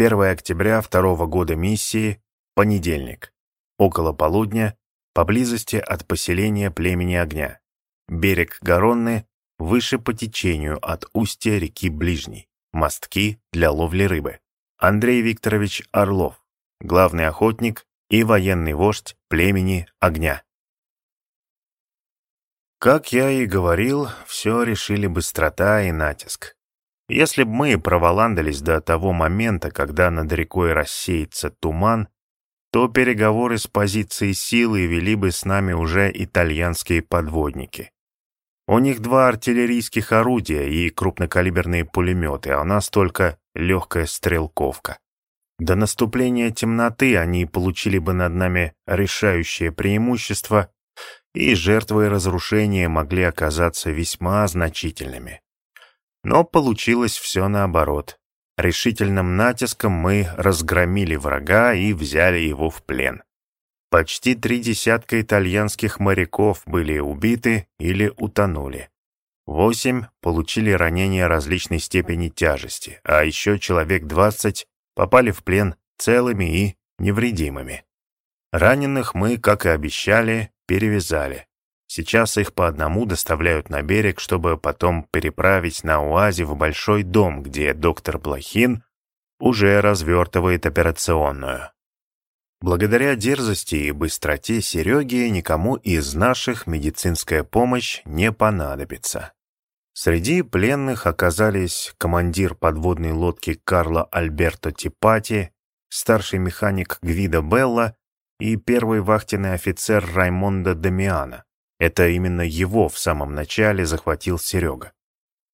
1 октября второго года миссии, понедельник. Около полудня, поблизости от поселения племени огня. Берег Garonne выше по течению от устья реки Ближней. Мостки для ловли рыбы. Андрей Викторович Орлов, главный охотник и военный вождь племени огня. Как я и говорил, все решили быстрота и натиск. Если б мы проволандались до того момента, когда над рекой рассеется туман, то переговоры с позиции силы вели бы с нами уже итальянские подводники. У них два артиллерийских орудия и крупнокалиберные пулеметы, а у нас только легкая стрелковка. До наступления темноты они получили бы над нами решающее преимущество, и жертвы разрушения могли оказаться весьма значительными. Но получилось все наоборот. Решительным натиском мы разгромили врага и взяли его в плен. Почти три десятка итальянских моряков были убиты или утонули. Восемь получили ранения различной степени тяжести, а еще человек двадцать попали в плен целыми и невредимыми. Раненых мы, как и обещали, перевязали. Сейчас их по одному доставляют на берег, чтобы потом переправить на УАЗе в большой дом, где доктор Плохин уже развертывает операционную. Благодаря дерзости и быстроте Сереги никому из наших медицинская помощь не понадобится. Среди пленных оказались командир подводной лодки Карло Альберто Типати, старший механик Гвида Белла и первый вахтенный офицер Раймондо Дамиана. Это именно его в самом начале захватил Серега.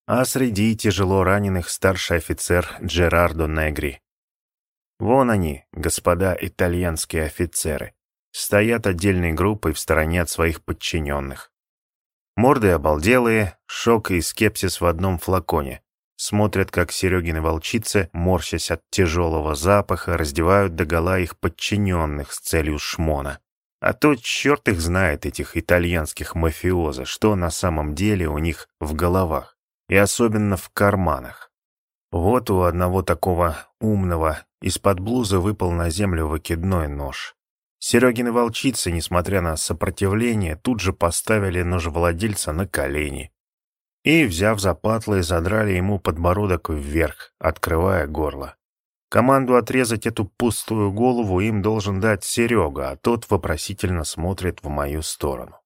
А среди тяжело раненых старший офицер Джерардо Негри. Вон они, господа итальянские офицеры, стоят отдельной группой в стороне от своих подчиненных. Морды обалделые, шок и скепсис в одном флаконе. Смотрят, как Серегины волчицы, морщась от тяжелого запаха, раздевают догола их подчиненных с целью шмона. А то черт их знает, этих итальянских мафиоза, что на самом деле у них в головах, и особенно в карманах. Вот у одного такого умного из-под блузы выпал на землю выкидной нож. Серегины волчицы, несмотря на сопротивление, тут же поставили ножевладельца на колени. И, взяв за патлы, задрали ему подбородок вверх, открывая горло. Команду отрезать эту пустую голову им должен дать Серега, а тот вопросительно смотрит в мою сторону.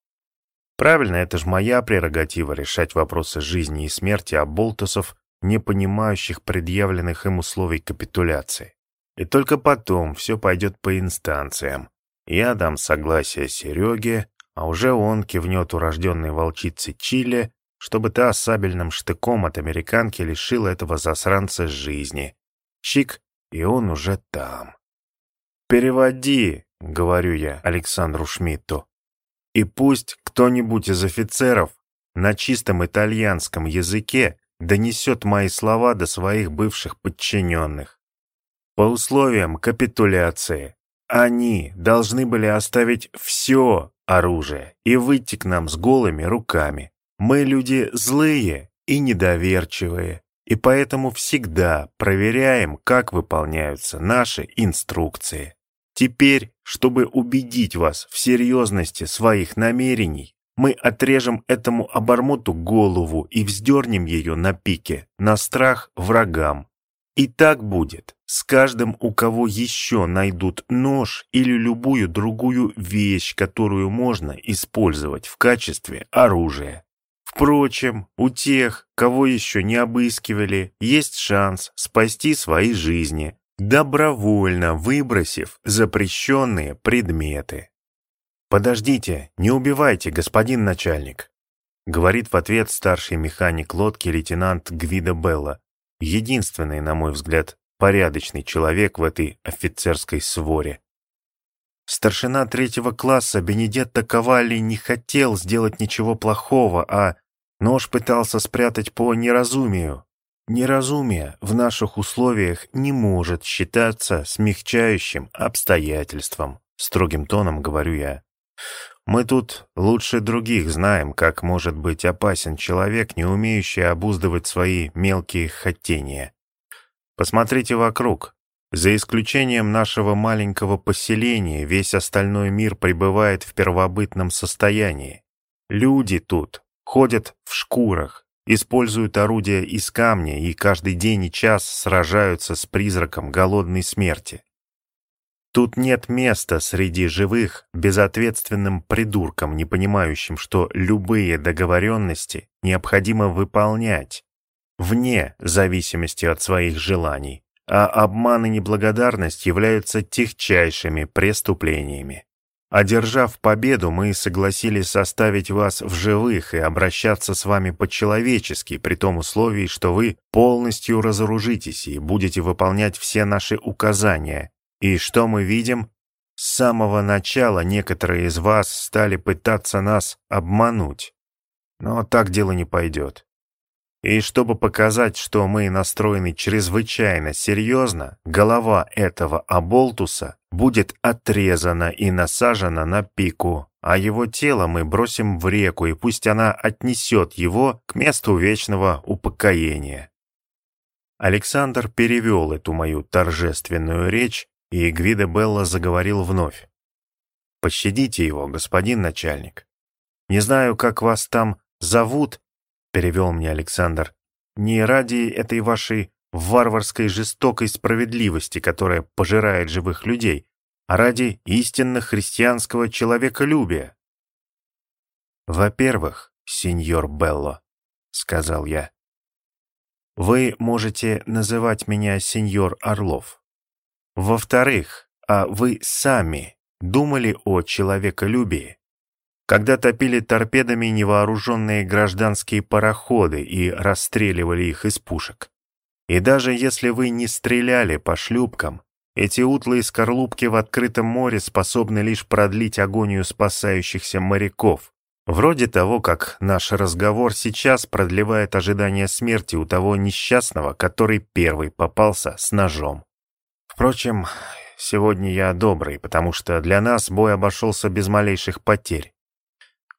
Правильно, это же моя прерогатива решать вопросы жизни и смерти оболтусов, не понимающих предъявленных им условий капитуляции. И только потом все пойдет по инстанциям. Я дам согласие Сереге, а уже он кивнет урожденной волчице Чили, чтобы та сабельным штыком от американки лишила этого засранца жизни. Чик, и он уже там. «Переводи», — говорю я Александру Шмидту, «и пусть кто-нибудь из офицеров на чистом итальянском языке донесет мои слова до своих бывших подчиненных. По условиям капитуляции они должны были оставить все оружие и выйти к нам с голыми руками. Мы люди злые и недоверчивые, и поэтому всегда проверяем, как выполняются наши инструкции. Теперь, чтобы убедить вас в серьезности своих намерений, мы отрежем этому обормоту голову и вздернем ее на пике, на страх врагам. И так будет с каждым, у кого еще найдут нож или любую другую вещь, которую можно использовать в качестве оружия. Впрочем, у тех, кого еще не обыскивали, есть шанс спасти свои жизни, добровольно выбросив запрещенные предметы. «Подождите, не убивайте, господин начальник», — говорит в ответ старший механик лодки лейтенант Гвида Белла, единственный, на мой взгляд, порядочный человек в этой офицерской своре. Старшина третьего класса Бенедетто Ковали не хотел сделать ничего плохого, а нож пытался спрятать по неразумию. Неразумие в наших условиях не может считаться смягчающим обстоятельством, строгим тоном говорю я. Мы тут лучше других знаем, как может быть опасен человек, не умеющий обуздывать свои мелкие хотения. Посмотрите вокруг. За исключением нашего маленького поселения, весь остальной мир пребывает в первобытном состоянии. Люди тут ходят в шкурах, используют орудия из камня и каждый день и час сражаются с призраком голодной смерти. Тут нет места среди живых безответственным придуркам, не понимающим, что любые договоренности необходимо выполнять, вне зависимости от своих желаний, а обман и неблагодарность являются техчайшими преступлениями. Одержав победу, мы согласились оставить вас в живых и обращаться с вами по-человечески, при том условии, что вы полностью разоружитесь и будете выполнять все наши указания, и что мы видим? С самого начала некоторые из вас стали пытаться нас обмануть. Но так дело не пойдет. И чтобы показать, что мы настроены чрезвычайно серьезно, голова этого оболтуса будет отрезана и насажена на пику, а его тело мы бросим в реку, и пусть она отнесет его к месту вечного упокоения. Александр перевел эту мою торжественную речь и Гвида Белла заговорил вновь. «Пощадите его, господин начальник. Не знаю, как вас там зовут», — перевел мне Александр, «не ради этой вашей варварской жестокой справедливости, которая пожирает живых людей, а ради истинно христианского человеколюбия». «Во-первых, сеньор Белло», — сказал я, — «вы можете называть меня сеньор Орлов. Во-вторых, а вы сами думали о человеколюбии? Когда топили торпедами невооруженные гражданские пароходы и расстреливали их из пушек. И даже если вы не стреляли по шлюпкам, эти утлые скорлупки в открытом море способны лишь продлить агонию спасающихся моряков, вроде того, как наш разговор сейчас продлевает ожидание смерти у того несчастного, который первый попался с ножом. Впрочем, сегодня я добрый, потому что для нас бой обошелся без малейших потерь.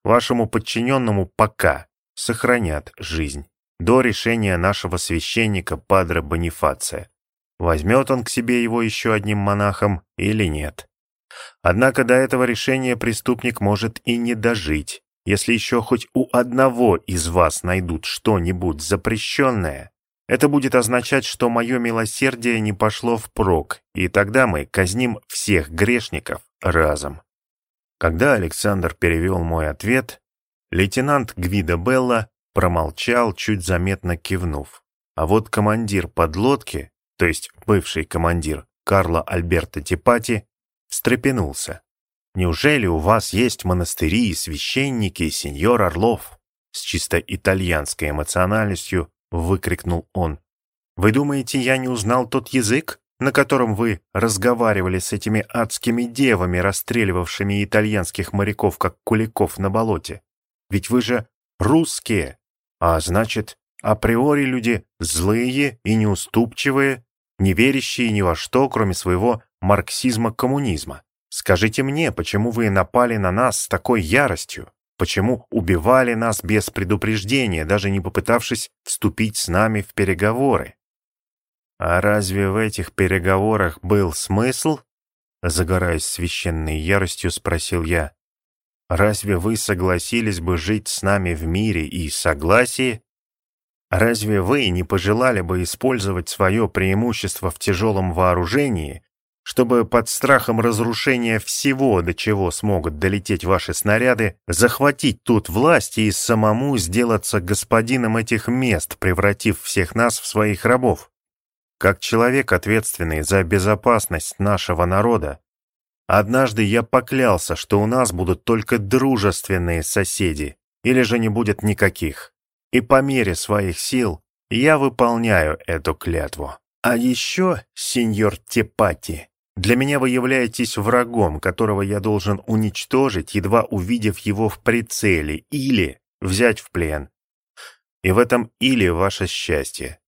Вашему подчиненному пока сохранят жизнь до решения нашего священника Падре Бонифация. Возьмет он к себе его еще одним монахом или нет. Однако до этого решения преступник может и не дожить. Если еще хоть у одного из вас найдут что-нибудь запрещенное, это будет означать, что мое милосердие не пошло впрок, и тогда мы казним всех грешников разом. Когда Александр перевел мой ответ, лейтенант Гвида Белла промолчал, чуть заметно кивнув. А вот командир подлодки, то есть бывший командир Карло Альберто Типати, встрепенулся. «Неужели у вас есть монастыри и священники, сеньор Орлов?» С чисто итальянской эмоциональностью — выкрикнул он. «Вы думаете, я не узнал тот язык, на котором вы разговаривали с этими адскими девами, расстреливавшими итальянских моряков, как куликов на болоте? Ведь вы же русские, а значит, априори люди злые и неуступчивые, не верящие ни во что, кроме своего марксизма-коммунизма. Скажите мне, почему вы напали на нас с такой яростью? Почему убивали нас без предупреждения, даже не попытавшись вступить с нами в переговоры? А разве в этих переговорах был смысл? Загораясь священной яростью, спросил я. Разве вы согласились бы жить с нами в мире и согласии? Разве вы не пожелали бы использовать свое преимущество в тяжелом вооружении чтобы под страхом разрушения всего, до чего смогут долететь ваши снаряды, захватить тут власть и самому сделаться господином этих мест, превратив всех нас в своих рабов. Как человек, ответственный за безопасность нашего народа, однажды я поклялся, что у нас будут только дружественные соседи, или же не будет никаких. И по мере своих сил я выполняю эту клятву. А еще, сеньор Тепати, для меня вы являетесь врагом, которого я должен уничтожить, едва увидев его в прицеле, или взять в плен. И в этом или ваше счастье.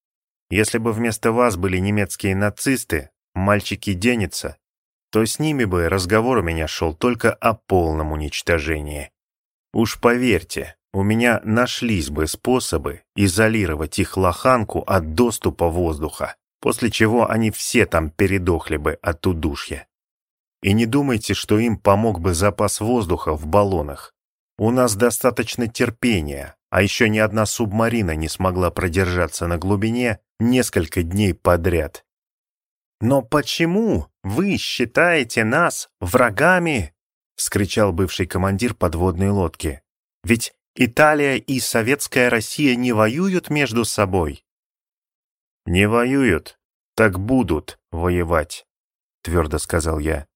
Если бы вместо вас были немецкие нацисты, мальчики Деница, то с ними бы разговор у меня шел только о полном уничтожении. Уж поверьте, у меня нашлись бы способы изолировать их лоханку от доступа воздуха после чего они все там передохли бы от удушья. И не думайте, что им помог бы запас воздуха в баллонах. У нас достаточно терпения, а еще ни одна субмарина не смогла продержаться на глубине несколько дней подряд. «Но почему вы считаете нас врагами?» — вскричал бывший командир подводной лодки. «Ведь Италия и Советская Россия не воюют между собой». «Не воюют, так будут воевать», — твердо сказал я.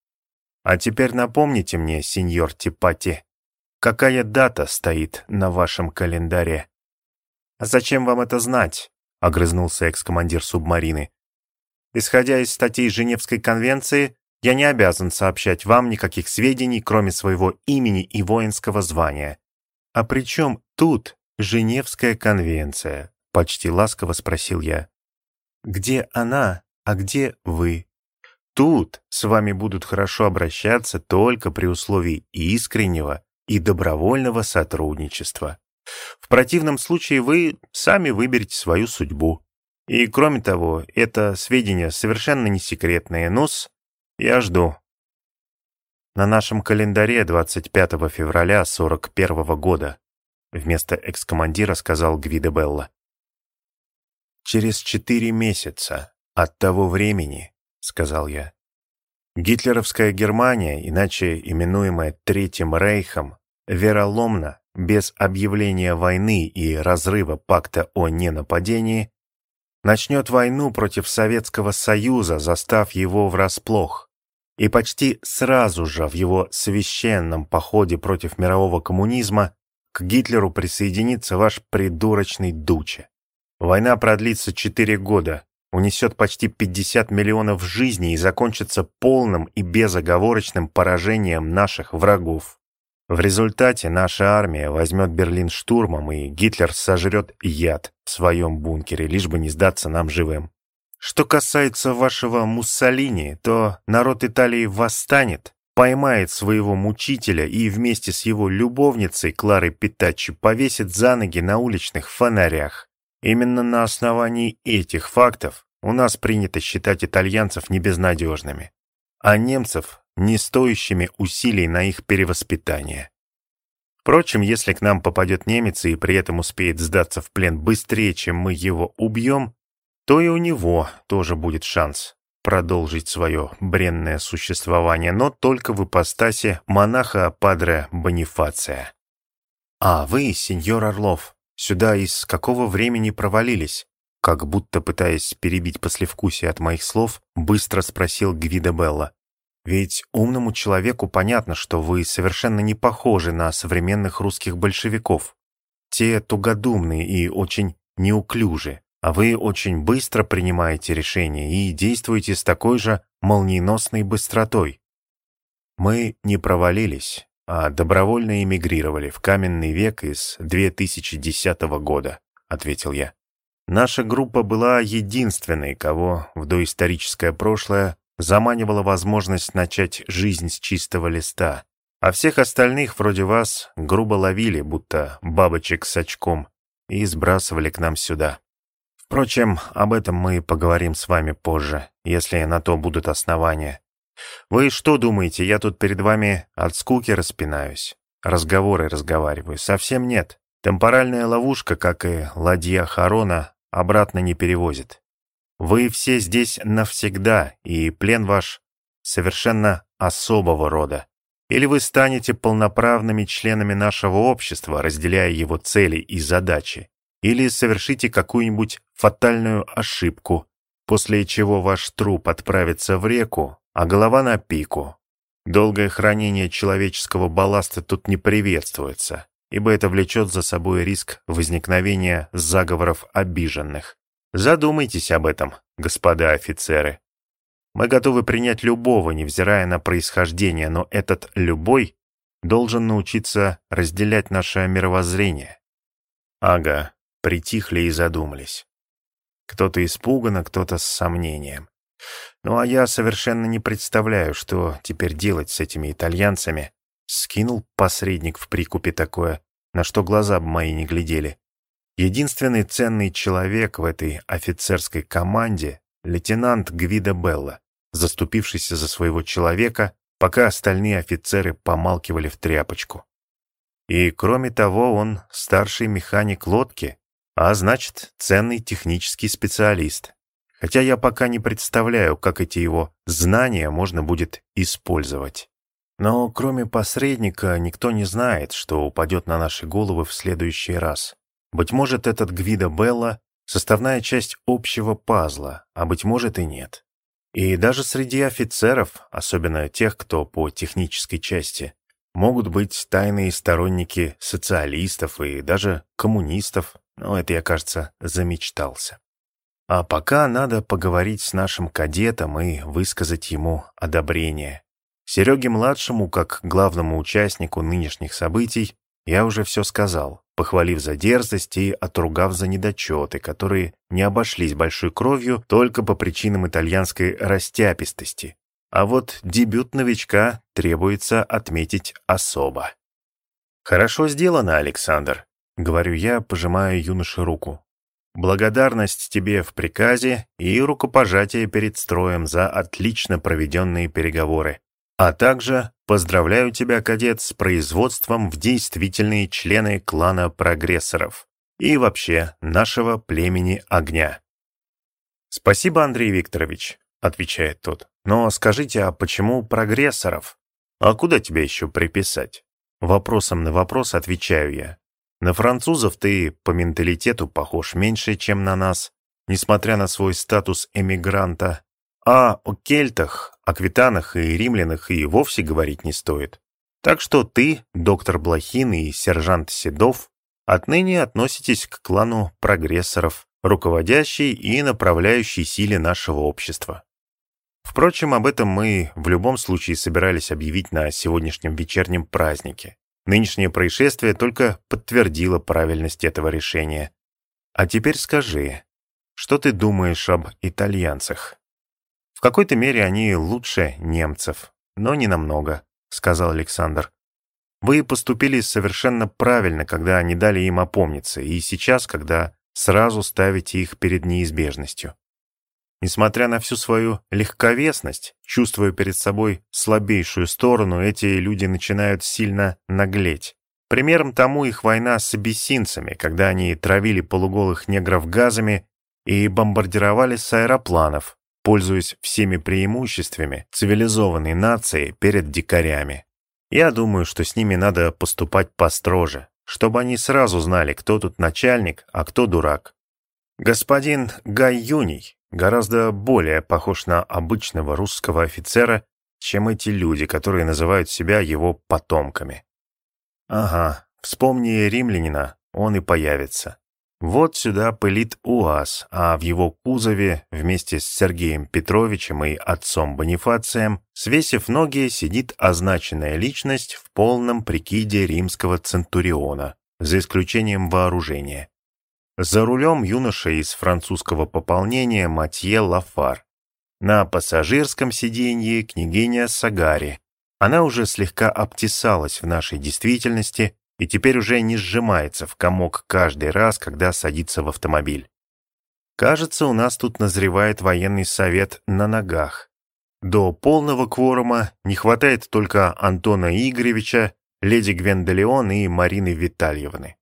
«А теперь напомните мне, сеньор Типати, какая дата стоит на вашем календаре?» «Зачем вам это знать?» — огрызнулся экс-командир субмарины. Исходя из статей Женевской конвенции, я не обязан сообщать вам никаких сведений, кроме своего имени и воинского звания. А при чем тут Женевская конвенция? Почти ласково спросил я. Где она, а где вы? Тут с вами будут хорошо обращаться только при условии искреннего и добровольного сотрудничества. В противном случае вы сами выберете свою судьбу. И кроме того, это сведения совершенно не секретные. Нус, я жду. На нашем календаре 25 февраля 41 года, вместо экс-командира сказал Гвиде Белла. Через четыре месяца от того времени, сказал я, гитлеровская Германия, иначе именуемая Третьим Рейхом, вероломно, без объявления войны и разрыва пакта о ненападении, начнет войну против Советского Союза, застав его врасплох. И почти сразу же в его священном походе против мирового коммунизма к Гитлеру присоединится ваш придурочный Дуче. Война продлится четыре года, унесет почти 50 миллионов жизней и закончится полным и безоговорочным поражением наших врагов. В результате наша армия возьмет Берлин штурмом, и Гитлер сожрет яд в своем бункере, лишь бы не сдаться нам живым. Что касается вашего Муссолини, то народ Италии восстанет, поймает своего мучителя и вместе с его любовницей Кларой Питачи повесит за ноги на уличных фонарях. Именно на основании этих фактов у нас принято считать итальянцев небезнадежными, а немцев не стоящими усилий на их перевоспитание. Впрочем, если к нам попадет немец и при этом успеет сдаться в плен быстрее, чем мы его убьем, то и у него тоже будет шанс продолжить свое бренное существование, но только в ипостаси монаха Падре Бонифация. «А вы, сеньор Орлов, сюда из какого времени провалились?» Как будто пытаясь перебить послевкусие от моих слов, быстро спросил Гвида Белла. Ведь умному человеку понятно, что вы совершенно не похожи на современных русских большевиков. Те тугодумные и очень неуклюжи, а вы очень быстро принимаете решения и действуете с такой же молниеносной быстротой. Мы не провалились, а добровольно эмигрировали в каменный век из 2010 года, ответил я. Наша группа была единственной, кого в доисторическое прошлое заманивала возможность начать жизнь с чистого листа, а всех остальных, вроде вас, грубо ловили, будто бабочек с очком, и сбрасывали к нам сюда. Впрочем, об этом мы поговорим с вами позже, если на то будут основания. Вы что думаете, я тут перед вами от скуки распинаюсь? Разговоры разговариваю? Совсем нет. Темпоральная ловушка, как и ладья Харона, обратно не перевозит. Вы все здесь навсегда, и плен ваш совершенно особого рода. Или вы станете полноправными членами нашего общества, разделяя его цели и задачи, или совершите какую-нибудь фатальную ошибку, после чего ваш труп отправится в реку, а голова на пику. Долгое хранение человеческого балласта тут не приветствуется, ибо это влечет за собой риск возникновения заговоров обиженных. Задумайтесь об этом, господа офицеры. Мы готовы принять любого, невзирая на происхождение, но этот «любой» должен научиться разделять наше мировоззрение. Ага, притихли и задумались. Кто-то испуганно, кто-то с сомнением. Ну а я совершенно не представляю, что теперь делать с этими итальянцами. Скинул посредник в прикупе такое, на что глаза бы мои не глядели. Единственный ценный человек в этой офицерской команде лейтенант Гвида Белла, заступившийся за своего человека, пока остальные офицеры помалкивали в тряпочку. И, кроме того, он старший механик лодки, а значит, ценный технический специалист. Хотя я пока не представляю, как эти его знания можно будет использовать. Но кроме посредника, никто не знает, что упадет на наши головы в следующий раз. Быть может, этот Гвида Белла — составная часть общего пазла, а быть может и нет. И даже среди офицеров, особенно тех, кто по технической части, могут быть тайные сторонники социалистов и даже коммунистов, но это я, кажется, замечтался. А пока надо поговорить с нашим кадетом и высказать ему одобрение. Сереге-младшему, как главному участнику нынешних событий, я уже все сказал, похвалив за дерзость и отругав за недочеты, которые не обошлись большой кровью только по причинам итальянской растяпистости. А вот дебют новичка требуется отметить особо. «Хорошо сделано, Александр», — говорю я, пожимая юноше руку. «Благодарность тебе в приказе и рукопожатие перед строем за отлично проведенные переговоры. А также поздравляю тебя, кадет, с производством в действительные члены клана прогрессоров и вообще нашего племени огня. «Спасибо, Андрей Викторович», — отвечает тот. «Но скажите, а почему прогрессоров? А куда тебя еще приписать?» Вопросом на вопрос отвечаю я. На французов ты по менталитету похож меньше, чем на нас, несмотря на свой статус эмигранта. А о кельтах, аквитанах и римлянах и вовсе говорить не стоит. Так что ты, доктор Блохин и сержант Седов, отныне относитесь к клану прогрессоров, руководящей и направляющей силе нашего общества. Впрочем, об этом мы в любом случае собирались объявить на сегодняшнем вечернем празднике. Нынешнее происшествие только подтвердило правильность этого решения. А теперь скажи, что ты думаешь об итальянцах? В какой-то мере они лучше немцев, но не намного, сказал Александр. Вы поступили совершенно правильно, когда не дали им опомниться, и сейчас, когда сразу ставите их перед неизбежностью. Несмотря на всю свою легковесность, чувствуя перед собой слабейшую сторону, эти люди начинают сильно наглеть. Примером тому их война с абиссинцами, когда они травили полуголых негров газами и бомбардировали с аэропланов, пользуясь всеми преимуществами цивилизованной нации перед дикарями. Я думаю, что с ними надо поступать построже, чтобы они сразу знали, кто тут начальник, а кто дурак. Господин Гай Юний гораздо более похож на обычного русского офицера, чем эти люди, которые называют себя его потомками. Ага, вспомни римлянина, он и появится. Вот сюда пылит УАЗ, а в его кузове вместе с Сергеем Петровичем и отцом Бонифацием, свесив ноги, сидит означенная личность в полном прикиде римского центуриона, за исключением вооружения. За рулем юноша из французского пополнения Матье Лафар. На пассажирском сиденье княгиня Сагари. Она уже слегка обтесалась в нашей действительности, и теперь уже не сжимается в комок каждый раз, когда садится в автомобиль. Кажется, у нас тут назревает военный совет на ногах. До полного кворума не хватает только Антона Игоревича, леди Гвендолеон и Марины Витальевны.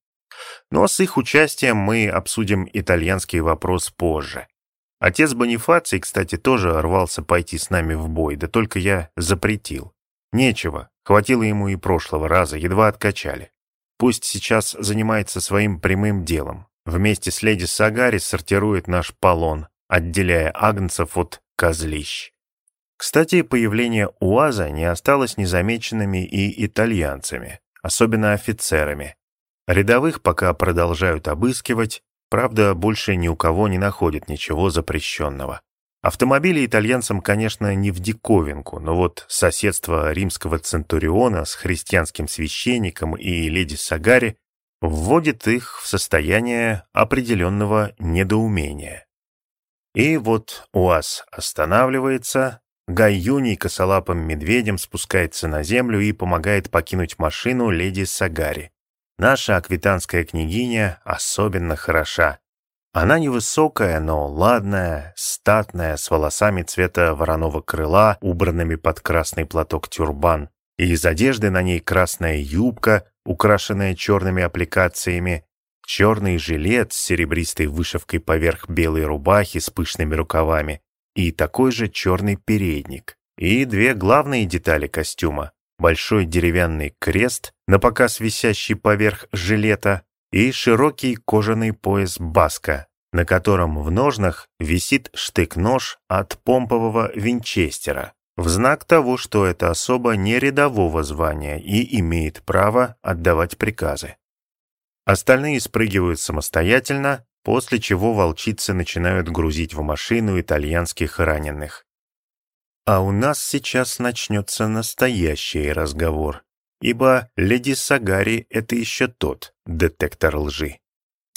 Но с их участием мы обсудим итальянский вопрос позже. Отец Бонифаций, кстати, тоже рвался пойти с нами в бой, да только я запретил. Нечего, хватило ему и прошлого раза, едва откачали. Пусть сейчас занимается своим прямым делом. Вместе с леди Сагари сортирует наш полон, отделяя агнцев от козлищ. Кстати, появление УАЗа не осталось незамеченными и итальянцами, особенно офицерами. Рядовых пока продолжают обыскивать, правда, больше ни у кого не находят ничего запрещенного. Автомобили итальянцам, конечно, не в диковинку, но вот соседство римского центуриона с христианским священником и леди Сагари вводит их в состояние определенного недоумения. И вот УАЗ останавливается, Гай Юний косолапым медведем спускается на землю и помогает покинуть машину леди Сагари. Наша аквитанская княгиня особенно хороша. Она невысокая, но ладная, статная, с волосами цвета вороного крыла, убранными под красный платок тюрбан. И из одежды на ней красная юбка, украшенная черными аппликациями, черный жилет с серебристой вышивкой поверх белой рубахи с пышными рукавами и такой же черный передник. И две главные детали костюма — большой деревянный крест, на показ висящий поверх жилета, и широкий кожаный пояс баска, на котором в ножнах висит штык-нож от помпового винчестера, в знак того, что это особо не рядового звания и имеет право отдавать приказы. Остальные спрыгивают самостоятельно, после чего волчицы начинают грузить в машину итальянских раненых. А у нас сейчас начнется настоящий разговор, ибо леди Сагари — это еще тот детектор лжи.